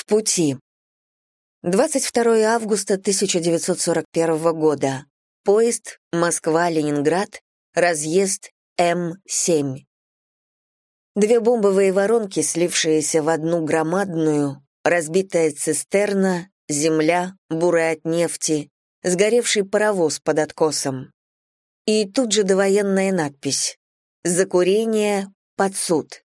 В пути. 22 августа 1941 года. Поезд Москва-Ленинград, разъезд М7. Две бомбовые воронки, слившиеся в одну громадную, разбитая цистерна, земля, бурая от нефти, сгоревший паровоз под откосом. И тут же довоенная надпись «За курение под суд».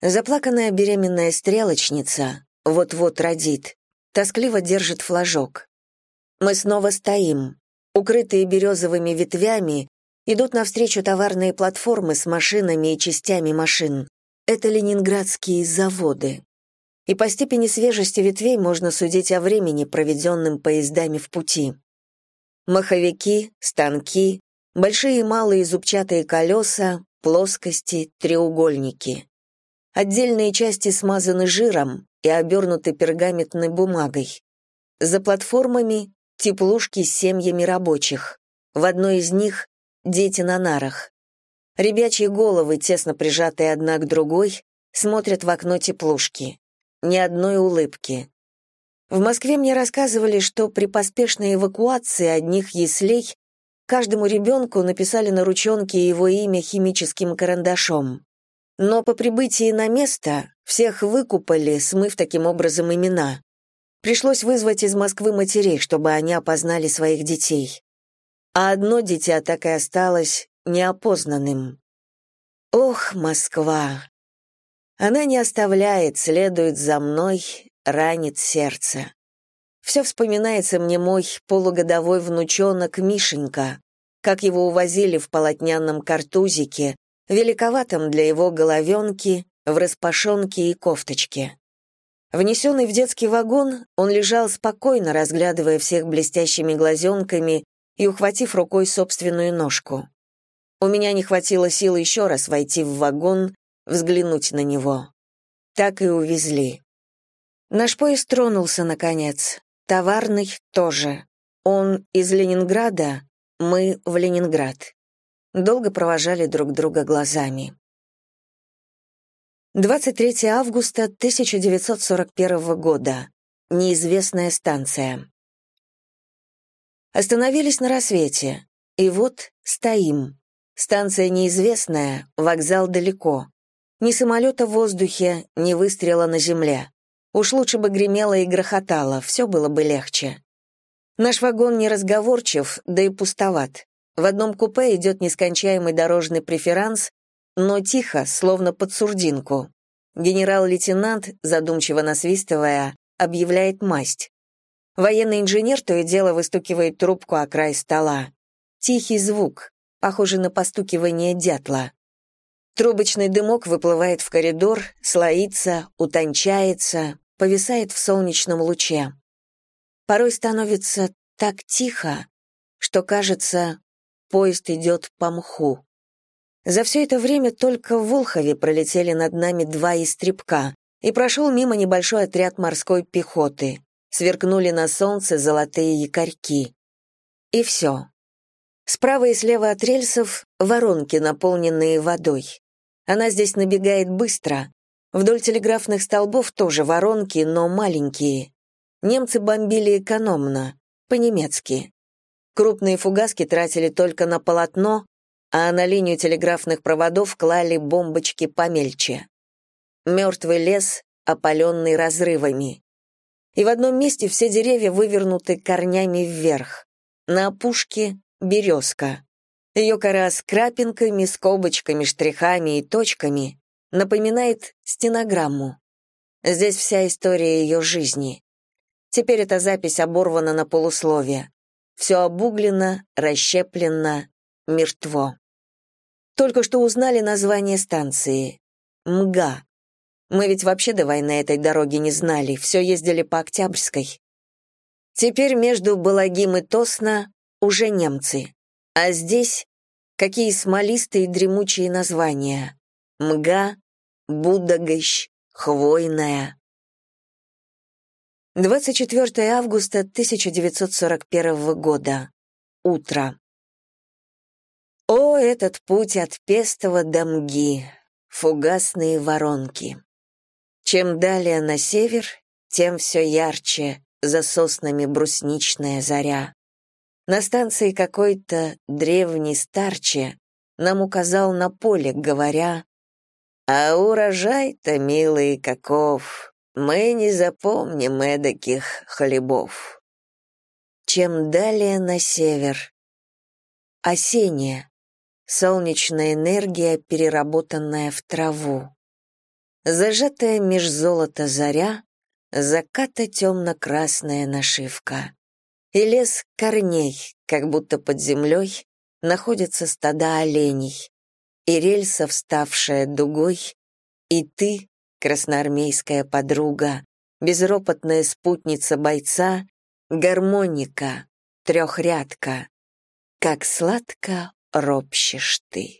Заплаканная беременная стрелочница вот-вот родит, тоскливо держит флажок. Мы снова стоим. Укрытые березовыми ветвями, идут навстречу товарные платформы с машинами и частями машин. Это ленинградские заводы. И по степени свежести ветвей можно судить о времени, проведенном поездами в пути. Маховики, станки, большие и малые зубчатые колеса, плоскости, треугольники. Отдельные части смазаны жиром и обернуты пергаментной бумагой. За платформами — теплушки с семьями рабочих. В одной из них — дети на нарах. Ребячьи головы, тесно прижатые одна к другой, смотрят в окно теплушки. Ни одной улыбки. В Москве мне рассказывали, что при поспешной эвакуации одних яслей каждому ребенку написали на ручонке его имя химическим карандашом. Но по прибытии на место всех выкупали, смыв таким образом имена. Пришлось вызвать из Москвы матерей, чтобы они опознали своих детей. А одно дитя так и осталось неопознанным. Ох, Москва! Она не оставляет, следует за мной, ранит сердце. Все вспоминается мне мой полугодовой внучонок Мишенька, как его увозили в полотняном картузике, великоватом для его головенки, в распашонке и кофточке. Внесенный в детский вагон, он лежал спокойно, разглядывая всех блестящими глазенками и ухватив рукой собственную ножку. У меня не хватило сил еще раз войти в вагон, взглянуть на него. Так и увезли. Наш поезд тронулся, наконец. Товарный тоже. Он из Ленинграда, мы в Ленинград долго провожали друг друга глазами. 23 августа 1941 года. Неизвестная станция. Остановились на рассвете. И вот стоим. Станция неизвестная, вокзал далеко. Ни самолета в воздухе, ни выстрела на земле. Уж лучше бы гремело и грохотало, все было бы легче. Наш вагон не разговорчив, да и пустоват. В одном купе идет нескончаемый дорожный преферанс, но тихо, словно под сурдинку. Генерал-лейтенант, задумчиво насвистывая, объявляет масть. Военный инженер то и дело выстукивает трубку о край стола. Тихий звук, похожий на постукивание дятла. Трубочный дымок выплывает в коридор, слоится, утончается, повисает в солнечном луче. Порой становится так тихо, что кажется, Поезд идет по мху. За все это время только в Волхове пролетели над нами два истребка, и прошел мимо небольшой отряд морской пехоты. Сверкнули на солнце золотые якорьки. И все. Справа и слева от рельсов — воронки, наполненные водой. Она здесь набегает быстро. Вдоль телеграфных столбов тоже воронки, но маленькие. Немцы бомбили экономно, по-немецки. Крупные фугаски тратили только на полотно, а на линию телеграфных проводов клали бомбочки помельче. Мертвый лес, опаленный разрывами. И в одном месте все деревья вывернуты корнями вверх. На опушке — березка. Ее кора с крапинками, скобочками, штрихами и точками напоминает стенограмму. Здесь вся история ее жизни. Теперь эта запись оборвана на полусловие. Все обуглено, расщеплено, мертво. Только что узнали название станции. МГА. Мы ведь вообще до войны этой дороги не знали, все ездили по Октябрьской. Теперь между Балагим и Тосно уже немцы. А здесь какие смолистые дремучие названия. МГА, Будагощ, Хвойная. 24 августа 1941 года. Утро. Этот путь от Пестова до Мги, фугасные воронки. Чем далее на север, тем все ярче за соснами брусничная заря. На станции какой-то древний старче нам указал на поле, говоря, «А урожай-то, милый, каков, мы не запомним эдаких хлебов». Чем далее на север. Осенняя. Солнечная энергия, переработанная в траву. Зажатая меж золота заря, заката темно-красная нашивка. И лес корней, как будто под землей, находятся стада оленей. И рельса, вставшая дугой, и ты, красноармейская подруга, безропотная спутница бойца, гармоника, трехрядка. Как сладко ропщешь ты.